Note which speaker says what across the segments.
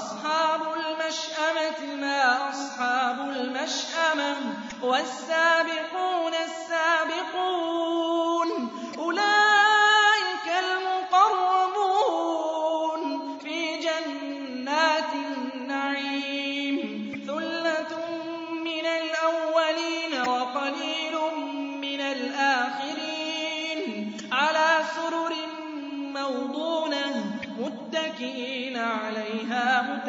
Speaker 1: وأصحاب المشأمة ما أصحاب المشأمة والسابقون السابقون أولئك المقربون في جنات النعيم ثلة من الأولين وقليل من الآخرين على سرر موضونة متكئين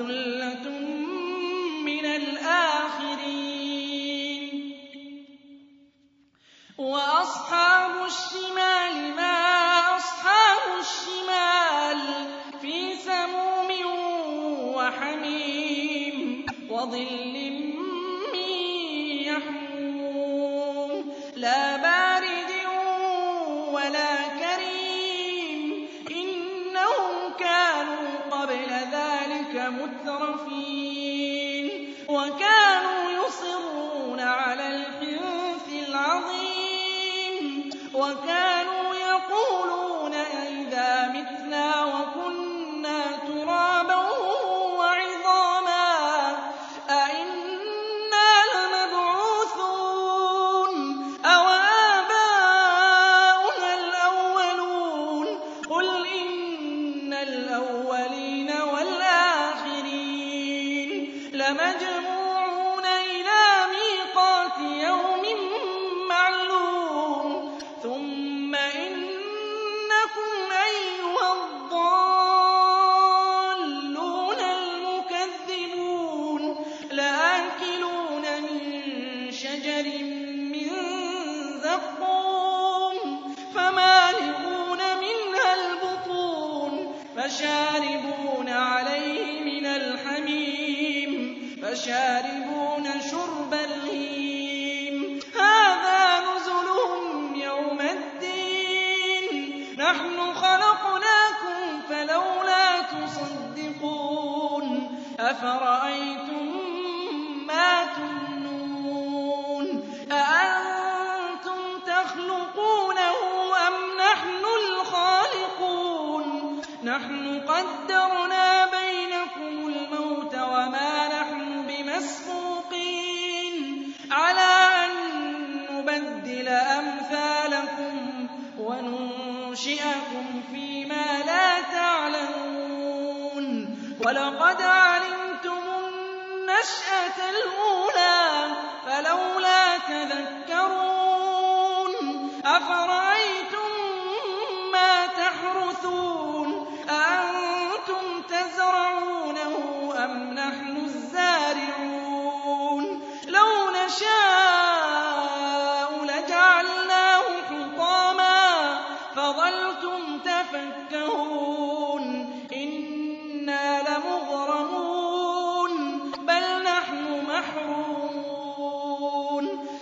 Speaker 1: وثلة من الآخرين وأصحاب الشمال ما أصحاب الشمال في سموم وحميم وظل من يحموم العظيم فشاربون عليه من الحميم فشاربون شرب الهيم. هذا نزلهم يوم الدين. نحن خلقناكم فلولا تصدقون. أفرأيتم قَدَّرْنَا بَيْنَكُمُ الْمَوْتَ وَمَا نَحْنُ بِمَسْبُوقِينَ عَلَىٰ أَن نُّبَدِّلَ أَمْثَالَكُمْ وَنُنشِئَكُمْ فِي مَا لَا تَعْلَمُونَ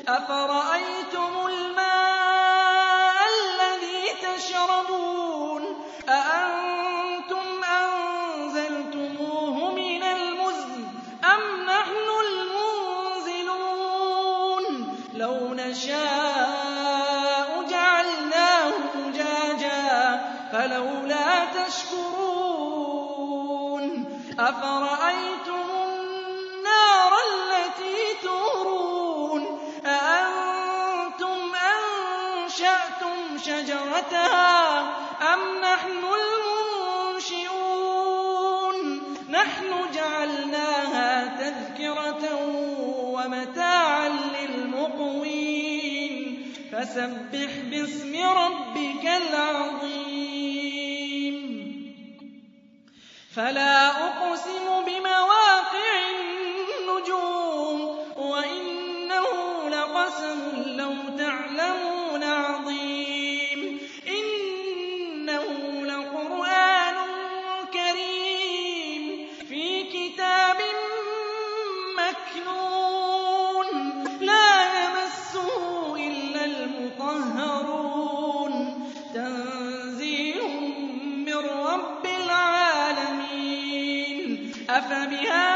Speaker 1: أَفَرَأَيْتُمُ الْمَاءَ الَّذِي تَشْرَبُونَ؟ أَأَنتُمْ أَنزَلْتُمُوهُ مِنَ الْمُزْنِ أَمْ نَحْنُ الْمُنزِلُونَ؟ لَوْ نَشَاءُ جَعَلْنَاهُ أُجَاجًا فَلَوْلَا تَشْكُرُونَ. أَفَرَأَيْتُمُ أَنشَأْتُمْ شَجَرَتَهَا أَمْ نَحْنُ الْمُنشِئُونَ؟ نَحْنُ جَعَلْنَاهَا تَذْكِرَةً وَمَتَاعًا لِّلْمُقْوِينَ. فَسَبِّحْ بِاسْمِ رَبِّكَ الْعَظِيمِ. فَلَا أُقْسِمُ بِمَوَاقِعِ أفبهذا